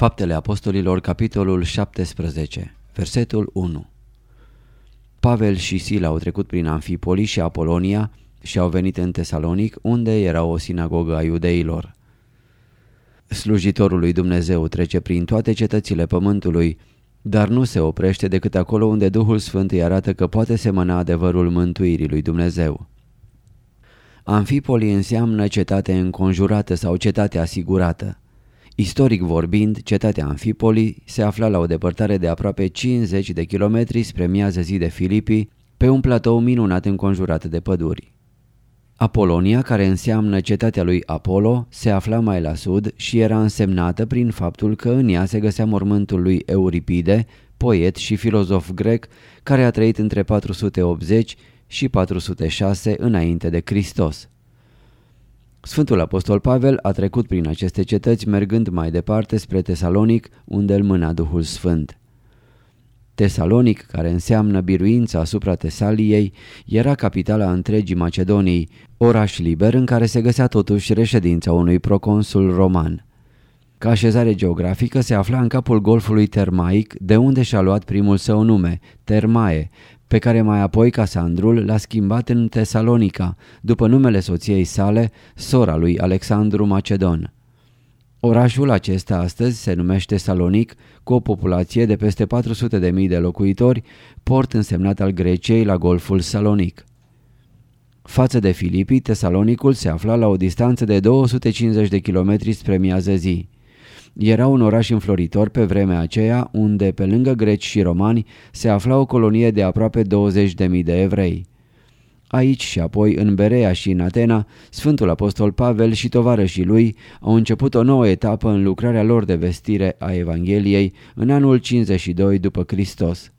Faptele Apostolilor, capitolul 17, versetul 1 Pavel și Sila au trecut prin Amfipoli și Apolonia și au venit în Tesalonic, unde era o sinagogă a iudeilor. Slujitorul lui Dumnezeu trece prin toate cetățile pământului, dar nu se oprește decât acolo unde Duhul Sfânt îi arată că poate semăna adevărul mântuirii lui Dumnezeu. Amfipoli înseamnă cetate înconjurată sau cetate asigurată. Istoric vorbind, cetatea Amfipoli se afla la o depărtare de aproape 50 de kilometri spre miază zi de Filipii, pe un platou minunat înconjurat de păduri. Apolonia, care înseamnă cetatea lui Apollo, se afla mai la sud și era însemnată prin faptul că în ea se găsea mormântul lui Euripide, poet și filozof grec, care a trăit între 480 și 406 înainte de Hristos. Sfântul Apostol Pavel a trecut prin aceste cetăți mergând mai departe spre Tesalonic, unde îl mâna Duhul Sfânt. Tesalonic, care înseamnă biruința asupra Tesaliei, era capitala întregii Macedonii, oraș liber în care se găsea totuși reședința unui proconsul roman. Ca așezare geografică se afla în capul golfului Termaic, de unde și-a luat primul său nume, Termae, pe care mai apoi Casandrul l-a schimbat în Tesalonica, după numele soției sale, sora lui Alexandru Macedon. Orașul acesta astăzi se numește Salonic, cu o populație de peste 400.000 de locuitori, port însemnat al Greciei la golful Salonic. Față de Filipii, Tesalonicul se afla la o distanță de 250 de kilometri spre miază zi. Era un oraș înfloritor pe vremea aceea, unde, pe lângă greci și romani, se afla o colonie de aproape 20.000 de evrei. Aici și apoi, în Berea și în Atena, Sfântul Apostol Pavel și tovarășii lui au început o nouă etapă în lucrarea lor de vestire a Evangheliei în anul 52 după Hristos.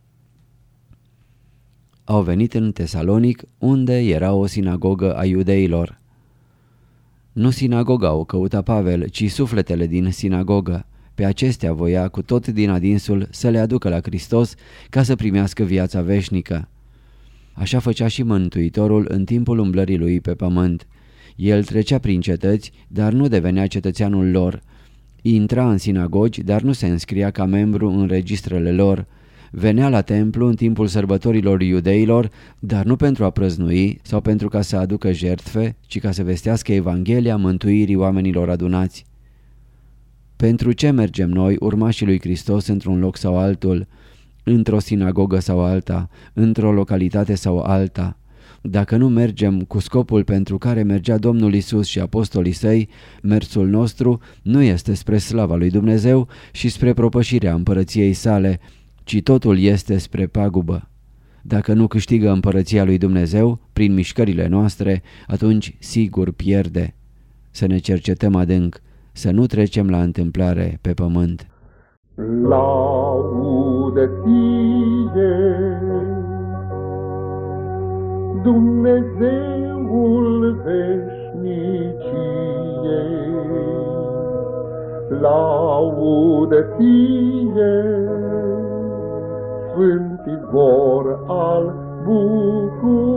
Au venit în Tesalonic, unde era o sinagogă a iudeilor. Nu sinagoga o căuta Pavel, ci sufletele din sinagogă. Pe acestea voia cu tot din adinsul să le aducă la Hristos ca să primească viața veșnică. Așa făcea și Mântuitorul în timpul umblării lui pe pământ. El trecea prin cetăți, dar nu devenea cetățeanul lor. Intra în sinagogi, dar nu se înscria ca membru în registrele lor. Venea la templu în timpul sărbătorilor iudeilor, dar nu pentru a prăznui sau pentru ca să aducă jertfe, ci ca să vestească Evanghelia mântuirii oamenilor adunați. Pentru ce mergem noi, urmașii lui Hristos, într-un loc sau altul? într-o sinagogă sau alta, într-o localitate sau alta. Dacă nu mergem cu scopul pentru care mergea Domnul Isus și apostolii săi, mersul nostru nu este spre slava lui Dumnezeu și spre propășirea împărăției sale, ci totul este spre pagubă. Dacă nu câștigă împărăția lui Dumnezeu prin mișcările noastre, atunci sigur pierde. Să ne cercetăm adânc, să nu trecem la întâmplare pe pământ. Laudă ție, Dumnezeul veșniciei. Laudă ție, Sfânt izvor al bucuriei.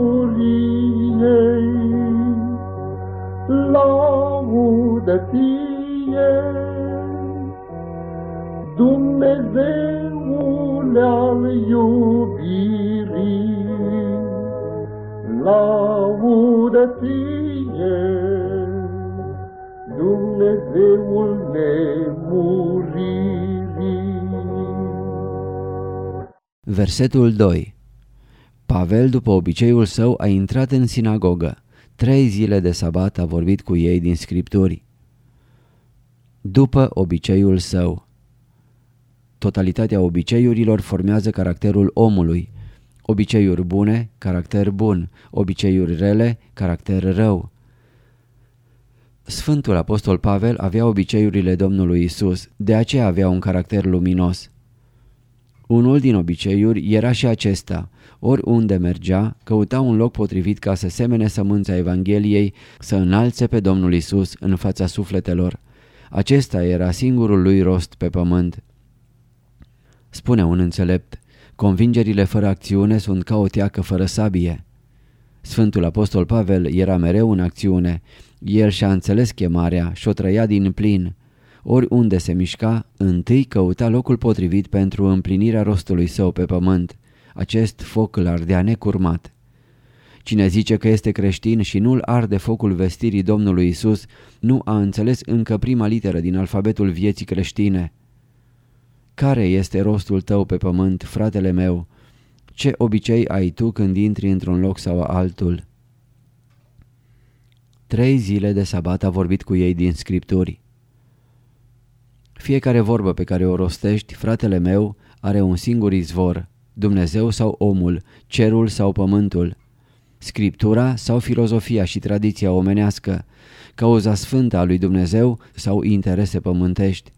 Laudă ție, Dumnezeul al iubirii, laudă ție, Dumnezeul nemuririi. Versetul 2 Pavel, după obiceiul său, a intrat în sinagogă. Trei zile de sabat a vorbit cu ei din scripturi. După obiceiul său. Totalitatea obiceiurilor formează caracterul omului. Obiceiuri bune, caracter bun. Obiceiuri rele, caracter rău. Sfântul Apostol Pavel avea obiceiurile Domnului Isus, de aceea avea un caracter luminos. Unul din obiceiuri era și acesta. Oriunde mergea, căuta un loc potrivit ca să semene sămânța Evangheliei, să înalțe pe Domnul Isus în fața sufletelor. Acesta era singurul lui rost pe pământ. Spune un înțelept, convingerile fără acțiune sunt ca o teacă fără sabie. Sfântul Apostol Pavel era mereu în acțiune. El și-a înțeles chemarea și o trăia din plin. Oriunde se mișca, întâi căuta locul potrivit pentru împlinirea rostului său pe pământ. Acest foc îl ardea necurmat. Cine zice că este creștin și nu-l arde focul vestirii Domnului Isus, nu a înțeles încă prima literă din alfabetul vieții creștine. Care este rostul tău pe pământ, fratele meu? Ce obicei ai tu când intri într-un loc sau altul? Trei zile de sabat a vorbit cu ei din scripturi. Fiecare vorbă pe care o rostești, fratele meu, are un singur izvor, Dumnezeu sau omul, cerul sau pământul, scriptura sau filozofia și tradiția omenească, cauza sfântă a lui Dumnezeu sau interese pământești.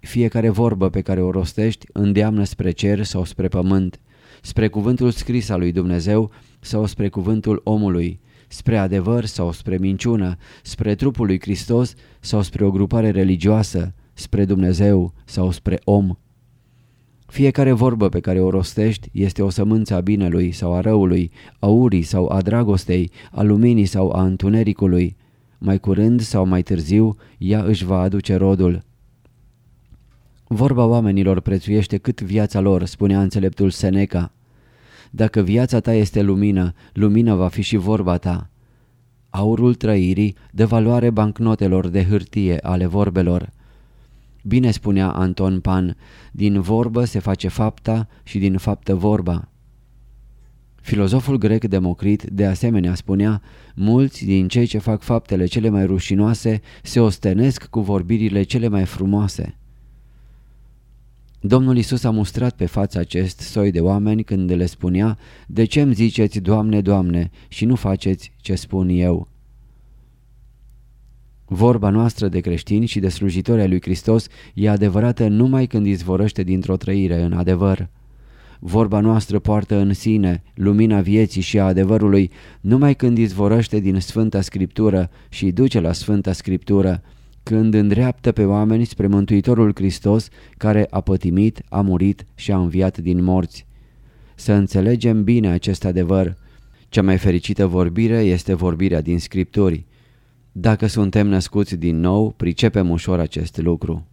Fiecare vorbă pe care o rostești îndeamnă spre cer sau spre pământ, spre cuvântul scris al lui Dumnezeu sau spre cuvântul omului, spre adevăr sau spre minciună, spre trupul lui Hristos sau spre o grupare religioasă, spre Dumnezeu sau spre om. Fiecare vorbă pe care o rostești este o sămânță a binelui sau a răului, a urii sau a dragostei, a luminii sau a întunericului. Mai curând sau mai târziu, ea își va aduce rodul. Vorba oamenilor prețuiește cât viața lor, spunea înțeleptul Seneca. Dacă viața ta este lumină, lumină va fi și vorba ta. Aurul trăirii dă valoare bancnotelor de hârtie ale vorbelor. Bine spunea Anton Pan, din vorbă se face fapta și din faptă vorba. Filozoful grec Democrit de asemenea spunea, mulți din cei ce fac faptele cele mai rușinoase se ostenesc cu vorbirile cele mai frumoase. Domnul Isus a mustrat pe fața acest soi de oameni când le spunea, De ce îmi ziceți, Doamne, Doamne, și nu faceți ce spun eu?" Vorba noastră de creștini și de slujitori ai lui Hristos e adevărată numai când izvorăște dintr-o trăire în adevăr. Vorba noastră poartă în sine lumina vieții și a adevărului numai când izvorăște din Sfânta Scriptură și duce la Sfânta Scriptură, când îndreaptă pe oameni spre Mântuitorul Hristos care a pătimit, a murit și a înviat din morți. Să înțelegem bine acest adevăr. Cea mai fericită vorbire este vorbirea din Scripturi. Dacă suntem născuți din nou, pricepem ușor acest lucru.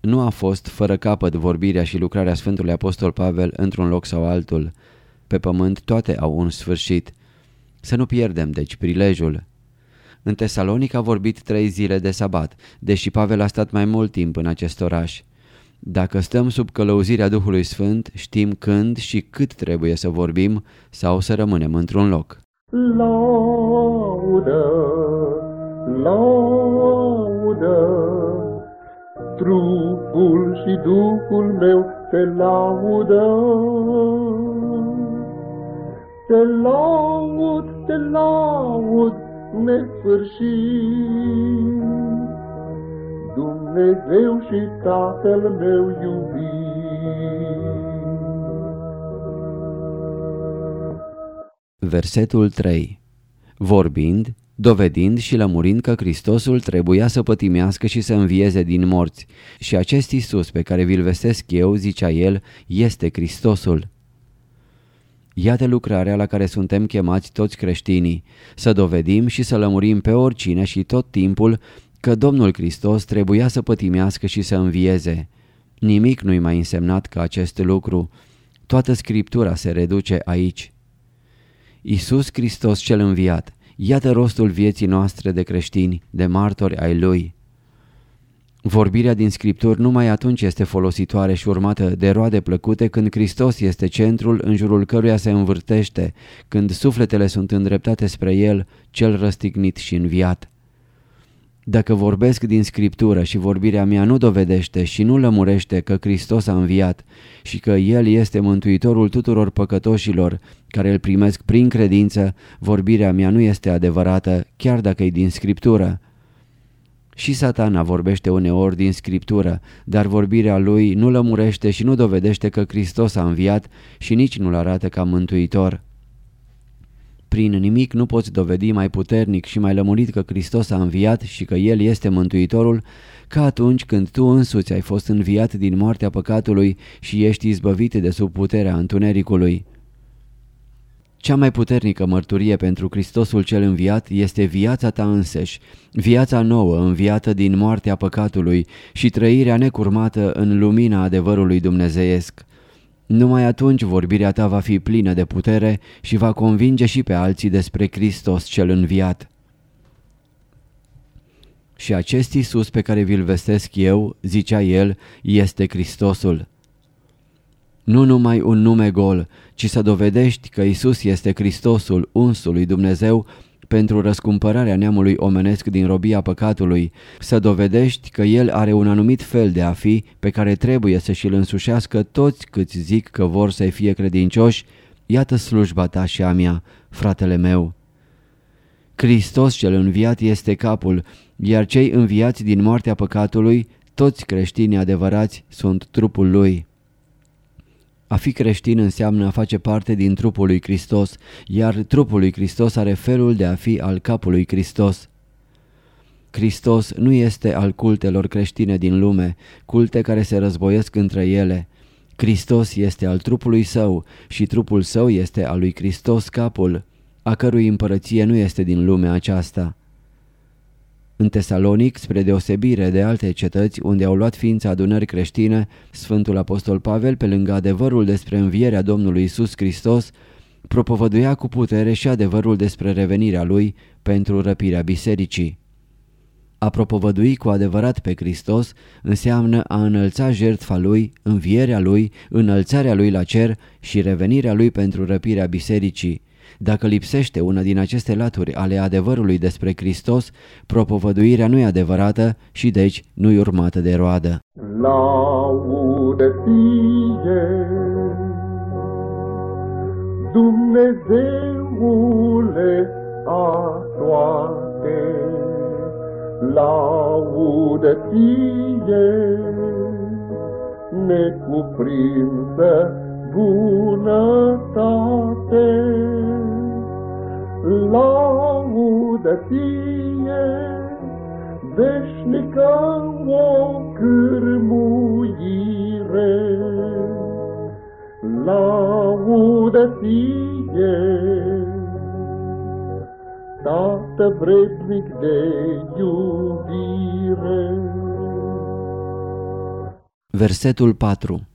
Nu a fost fără capăt vorbirea și lucrarea Sfântului Apostol Pavel într-un loc sau altul. Pe pământ toate au un sfârșit. Să nu pierdem, deci, prilejul. În Tesalonic a vorbit trei zile de sabat, deși Pavel a stat mai mult timp în acest oraș. Dacă stăm sub călăuzirea Duhului Sfânt, știm când și cât trebuie să vorbim sau să rămânem într-un loc. Laudă, laudă, trupul și Duhul meu te laudă. Te laud, te laud, nesfârșit, Dumnezeu și Tatăl meu iubit. Versetul 3 Vorbind, dovedind și lămurind că Hristosul trebuia să pătimească și să învieze din morți. Și acest Isus pe care vi-l vestesc eu, zicea el, este Hristosul. Iată lucrarea la care suntem chemați toți creștinii, să dovedim și să lămurim pe oricine și tot timpul că Domnul Hristos trebuia să pătimească și să învieze. Nimic nu-i mai însemnat ca acest lucru. Toată Scriptura se reduce aici. Isus Hristos cel înviat, iată rostul vieții noastre de creștini, de martori ai Lui. Vorbirea din scripturi numai atunci este folositoare și urmată de roade plăcute când Hristos este centrul în jurul căruia se învârtește, când sufletele sunt îndreptate spre El, cel răstignit și înviat. Dacă vorbesc din scriptură și vorbirea mea nu dovedește și nu lămurește că Hristos a înviat și că El este mântuitorul tuturor păcătoșilor care îl primesc prin credință, vorbirea mea nu este adevărată, chiar dacă e din scriptură. Și satana vorbește uneori din scriptură, dar vorbirea lui nu lămurește și nu dovedește că Hristos a înviat și nici nu-l arată ca mântuitor. Prin nimic nu poți dovedi mai puternic și mai lămurit că Hristos a înviat și că El este Mântuitorul, ca atunci când tu însuți ai fost înviat din moartea păcatului și ești izbăvit de sub puterea întunericului. Cea mai puternică mărturie pentru Hristosul cel înviat este viața ta însăși, viața nouă înviată din moartea păcatului și trăirea necurmată în lumina adevărului dumnezeiesc. Numai atunci vorbirea ta va fi plină de putere și va convinge și pe alții despre Hristos cel înviat. Și acest Iisus pe care vi-l vestesc eu, zicea el, este Hristosul. Nu numai un nume gol, ci să dovedești că Isus este Hristosul, unsul lui Dumnezeu, pentru răscumpărarea neamului omenesc din robia păcatului, să dovedești că el are un anumit fel de a fi pe care trebuie să și-l însușească toți câți zic că vor să fie credincioși, iată slujba ta și a mea, fratele meu. Hristos cel înviat este capul, iar cei înviați din moartea păcatului, toți creștinii adevărați, sunt trupul lui. A fi creștin înseamnă a face parte din trupul lui Hristos, iar trupul lui Hristos are felul de a fi al capului Hristos. Hristos nu este al cultelor creștine din lume, culte care se războiesc între ele. Hristos este al trupului său și trupul său este al lui Hristos capul, a cărui împărăție nu este din lumea aceasta. În Tesalonic, spre deosebire de alte cetăți unde au luat ființa adunări creștine, Sfântul Apostol Pavel, pe lângă adevărul despre învierea Domnului Isus Hristos, propovăduia cu putere și adevărul despre revenirea lui pentru răpirea bisericii. A propovădui cu adevărat pe Hristos înseamnă a înălța jertfa lui, învierea lui, înălțarea lui la cer și revenirea lui pentru răpirea bisericii, dacă lipsește una din aceste laturi ale adevărului despre Hristos, propovăduirea nu e adevărată și deci nu e urmată de roadă. Laude fie Dumnezeule a toate, laude fie necuprinsă bunătate laudă fie, veșnică o cârmuire. Laudă fie, Tată vrednic de iubire. Versetul 4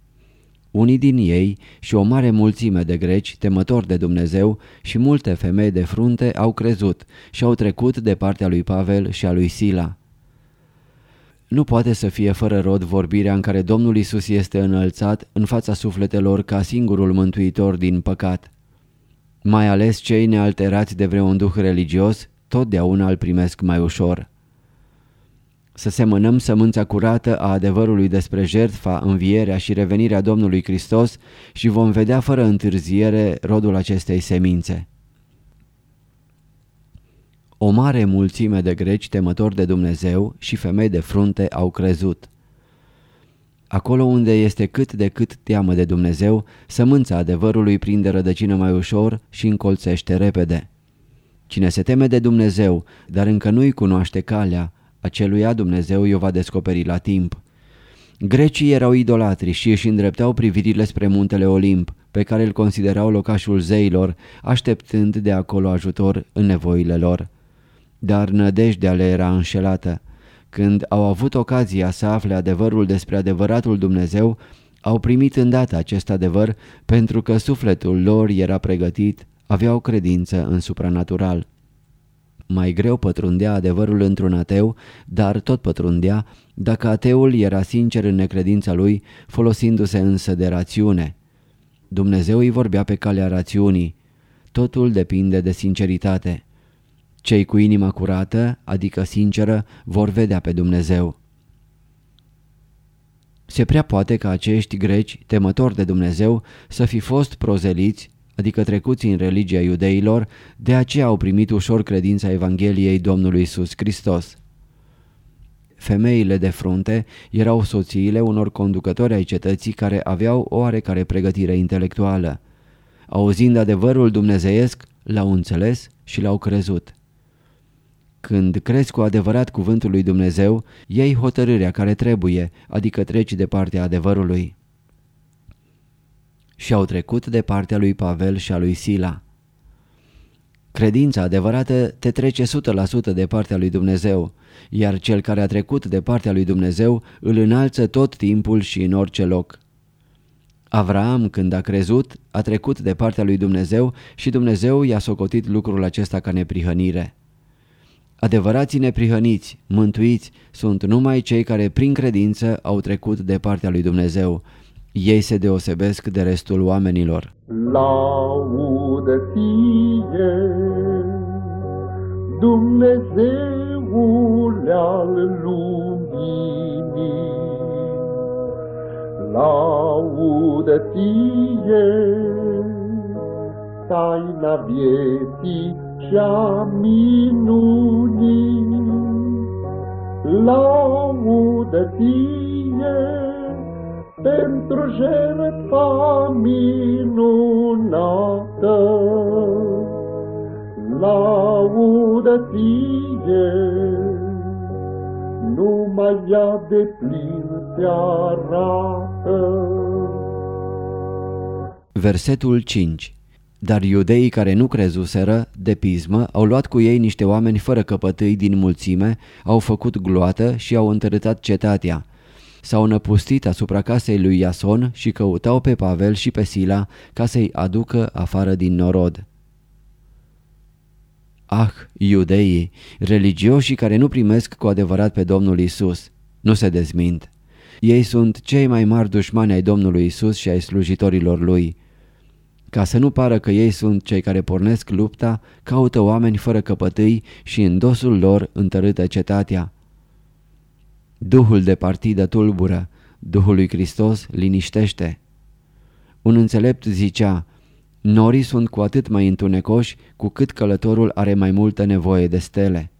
unii din ei și o mare mulțime de greci, temători de Dumnezeu și multe femei de frunte au crezut și au trecut de partea lui Pavel și a lui Sila. Nu poate să fie fără rod vorbirea în care Domnul Isus este înălțat în fața sufletelor ca singurul mântuitor din păcat. Mai ales cei nealterați de vreun duh religios, totdeauna îl primesc mai ușor să semănăm sămânța curată a adevărului despre jertfa, învierea și revenirea Domnului Hristos și vom vedea fără întârziere rodul acestei semințe. O mare mulțime de greci temători de Dumnezeu și femei de frunte au crezut. Acolo unde este cât de cât teamă de Dumnezeu, sămânța adevărului prinde rădăcină mai ușor și încolțește repede. Cine se teme de Dumnezeu, dar încă nu-i cunoaște calea, aceluia Dumnezeu i-o va descoperi la timp. Grecii erau idolatri și își îndreptau privirile spre muntele Olimp, pe care îl considerau locașul zeilor, așteptând de acolo ajutor în nevoile lor. Dar nădejdea le era înșelată. Când au avut ocazia să afle adevărul despre adevăratul Dumnezeu, au primit îndată acest adevăr pentru că sufletul lor era pregătit, aveau credință în supranatural. Mai greu pătrundea adevărul într-un ateu, dar tot pătrundea dacă ateul era sincer în necredința lui, folosindu-se însă de rațiune. Dumnezeu îi vorbea pe calea rațiunii. Totul depinde de sinceritate. Cei cu inima curată, adică sinceră, vor vedea pe Dumnezeu. Se prea poate ca acești greci, temători de Dumnezeu, să fi fost prozeliți, adică trecuți în religia iudeilor, de aceea au primit ușor credința Evangheliei Domnului Isus Hristos. Femeile de frunte erau soțiile unor conducători ai cetății care aveau oarecare pregătire intelectuală. Auzind adevărul dumnezeiesc, l-au înțeles și l-au crezut. Când crezi cu adevărat cuvântul lui Dumnezeu, iei hotărârea care trebuie, adică treci de partea adevărului. Și au trecut de partea lui Pavel și a lui Sila. Credința adevărată te trece 100% de partea lui Dumnezeu, iar cel care a trecut de partea lui Dumnezeu îl înalță tot timpul și în orice loc. Avraam, când a crezut, a trecut de partea lui Dumnezeu și Dumnezeu i-a socotit lucrul acesta ca neprihănire. Adevărații neprihăniți, mântuiți, sunt numai cei care prin credință au trecut de partea lui Dumnezeu. Ei se deosebesc de restul oamenilor. Laudă ție, Dumnezeul al luminii, Laudă ție, taina vieții cea minunii, laudă ție pentru jertfa minunată. Laudă ție, numai ea de plin te arată. Versetul 5 dar iudeii care nu crezuseră, de pismă, au luat cu ei niște oameni fără căpătâi din mulțime, au făcut gloată și au întărâtat cetatea. S-au năpustit asupra casei lui Iason și căutau pe Pavel și pe Sila ca să-i aducă afară din norod. Ah, iudeii, religioșii care nu primesc cu adevărat pe Domnul Isus, nu se dezmint. Ei sunt cei mai mari dușmani ai Domnului Isus și ai slujitorilor lui. Ca să nu pară că ei sunt cei care pornesc lupta, caută oameni fără căpătâi și în dosul lor întărâtă cetatea. Duhul de partidă tulbură, Duhul lui Hristos liniștește. Un înțelept zicea, norii sunt cu atât mai întunecoși cu cât călătorul are mai multă nevoie de stele.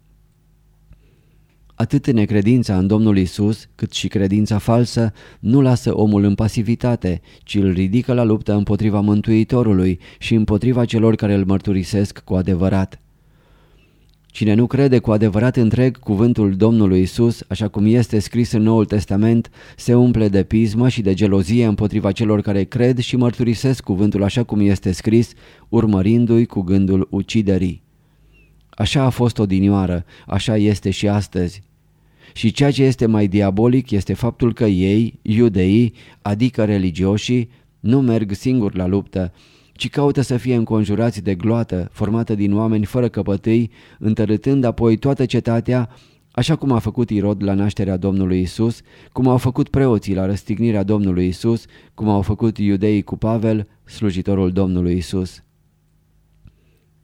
Atât necredința în Domnul Isus, cât și credința falsă nu lasă omul în pasivitate, ci îl ridică la luptă împotriva Mântuitorului și împotriva celor care îl mărturisesc cu adevărat. Cine nu crede cu adevărat întreg cuvântul Domnului Isus, așa cum este scris în Noul Testament, se umple de pismă și de gelozie împotriva celor care cred și mărturisesc cuvântul așa cum este scris, urmărindu-i cu gândul uciderii. Așa a fost odinioară, așa este și astăzi. Și ceea ce este mai diabolic este faptul că ei, iudeii, adică religioșii, nu merg singuri la luptă, ci caută să fie înconjurați de gloată formată din oameni fără căpătâi, întărâtând apoi toată cetatea, așa cum a făcut Irod la nașterea Domnului Isus, cum au făcut preoții la răstignirea Domnului Isus, cum au făcut iudeii cu Pavel, slujitorul Domnului Isus.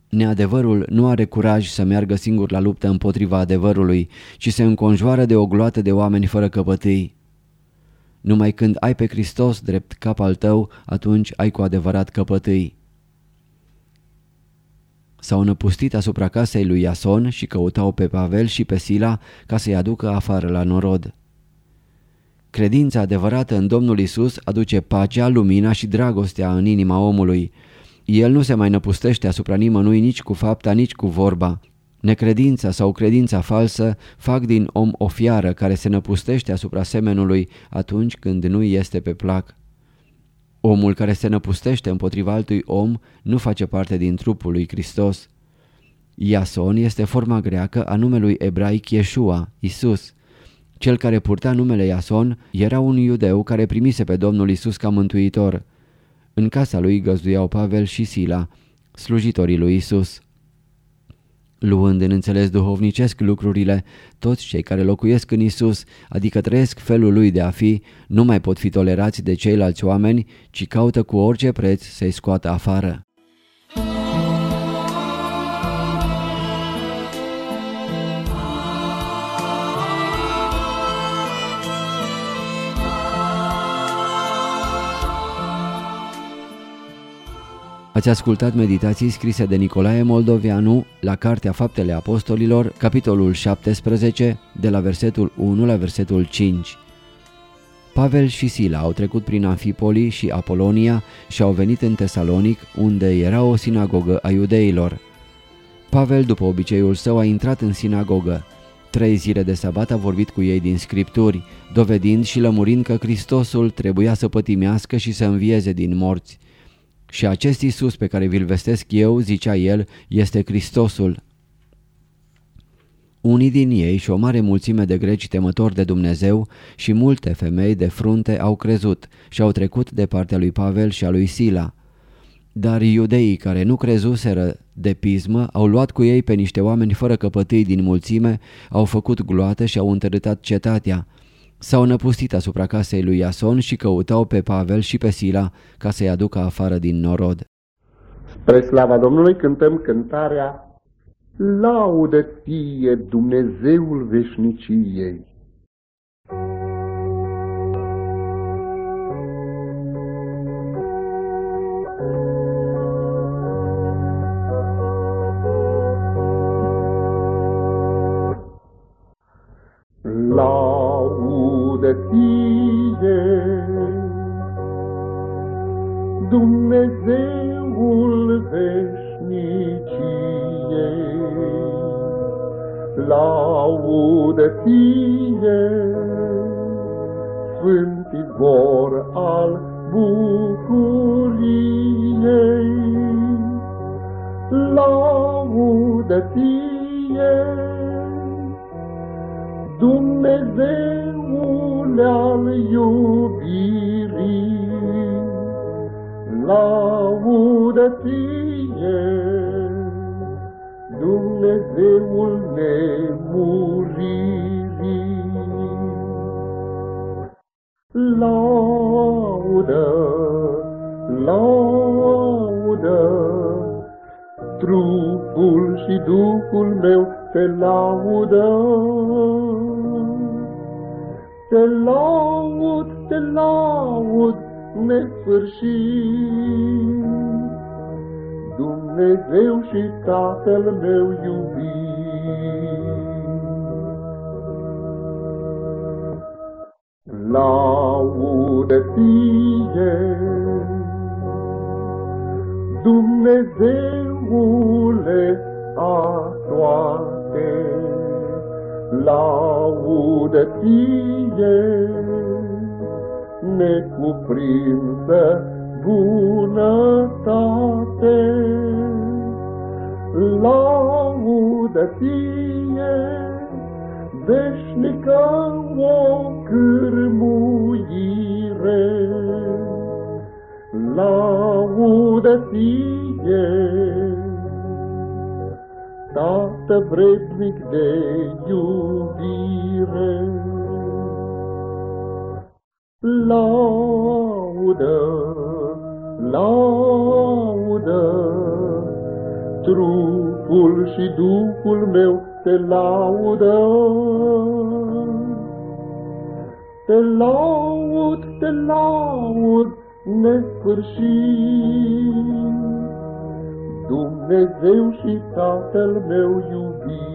Neadevărul nu are curaj să meargă singur la luptă împotriva adevărului, ci se înconjoară de o gloată de oameni fără căpătâi. Numai când ai pe Hristos drept cap al tău, atunci ai cu adevărat căpătâi. S-au năpustit asupra casei lui Iason și căutau pe Pavel și pe Sila ca să-i aducă afară la norod. Credința adevărată în Domnul Isus aduce pacea, lumina și dragostea în inima omului, el nu se mai năpustește asupra nimănui nici cu fapta, nici cu vorba. Necredința sau credința falsă fac din om o fiară care se năpustește asupra semenului atunci când nu este pe plac. Omul care se năpustește împotriva altui om nu face parte din trupul lui Hristos. Iason este forma greacă a numelui ebraic Yeshua, Isus. Cel care purta numele Iason era un iudeu care primise pe Domnul Isus ca mântuitor. În casa lui găzduiau Pavel și Sila, slujitorii lui Isus. Luând în înțeles duhovnicesc lucrurile, toți cei care locuiesc în Isus, adică trăiesc felul lui de a fi, nu mai pot fi tolerați de ceilalți oameni, ci caută cu orice preț să-i scoată afară. Ați ascultat meditații scrise de Nicolae Moldovianu la Cartea Faptele Apostolilor, capitolul 17, de la versetul 1 la versetul 5. Pavel și Sila au trecut prin Amfipoli și Apolonia și au venit în Tesalonic, unde era o sinagogă a iudeilor. Pavel, după obiceiul său, a intrat în sinagogă. Trei zile de sabat a vorbit cu ei din scripturi, dovedind și lămurind că Hristosul trebuia să pătimească și să învieze din morți. Și acest Isus pe care vi-l vestesc eu, zicea el, este Hristosul. Unii din ei și o mare mulțime de greci temători de Dumnezeu și multe femei de frunte au crezut și au trecut de partea lui Pavel și a lui Sila. Dar iudeii care nu crezuseră de pismă au luat cu ei pe niște oameni fără căpătâi din mulțime, au făcut gloată și au întărâtat cetatea. S-au năpustit asupra casei lui Iason și căutau pe Pavel și pe Sila ca să-i aducă afară din norod. Spre slava Domnului cântăm cântarea Laudă ție Dumnezeul veșniciei. Al iubirii, laudă ție, Dumnezeul nemuririi. Laudă, laudă, trupul și Duhul meu te laudă. Te laud, te laud, nesfârșit. Dumnezeu și Tatăl meu iubit. Laudă ție, Dumnezeule a toate, laudă ție, necuprinsă bunătate. Laudă ție, veșnică o cârmuire. Laudă ție, Tată vrednic de iubire. Laudă, laudă, trupul și Duhul meu te laudă. Te laud, te laud, nesfârșit, Dumnezeu și Tatăl meu iubit.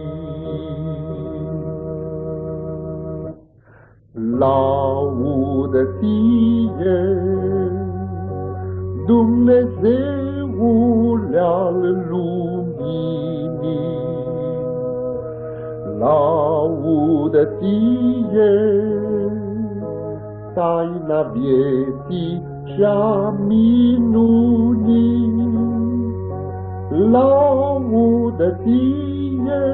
Laudă ție, Dumnezeul al luminii. Laudă ție, taina vieții și-a minunii. Laudă ție,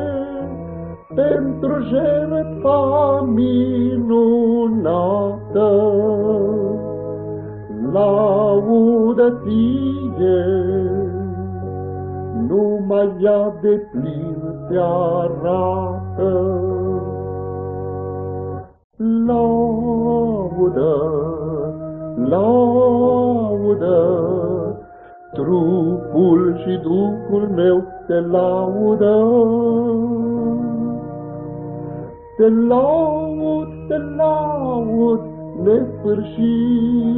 pentru jertfa minunată. Laudă ție, numai numai ea de plin te arată. Laudă, laudă, trupul și Duhul meu te laudă. Te laud, te laud, nesfârșit.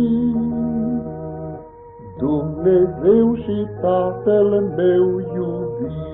Dumnezeu și Tatăl meu iubit.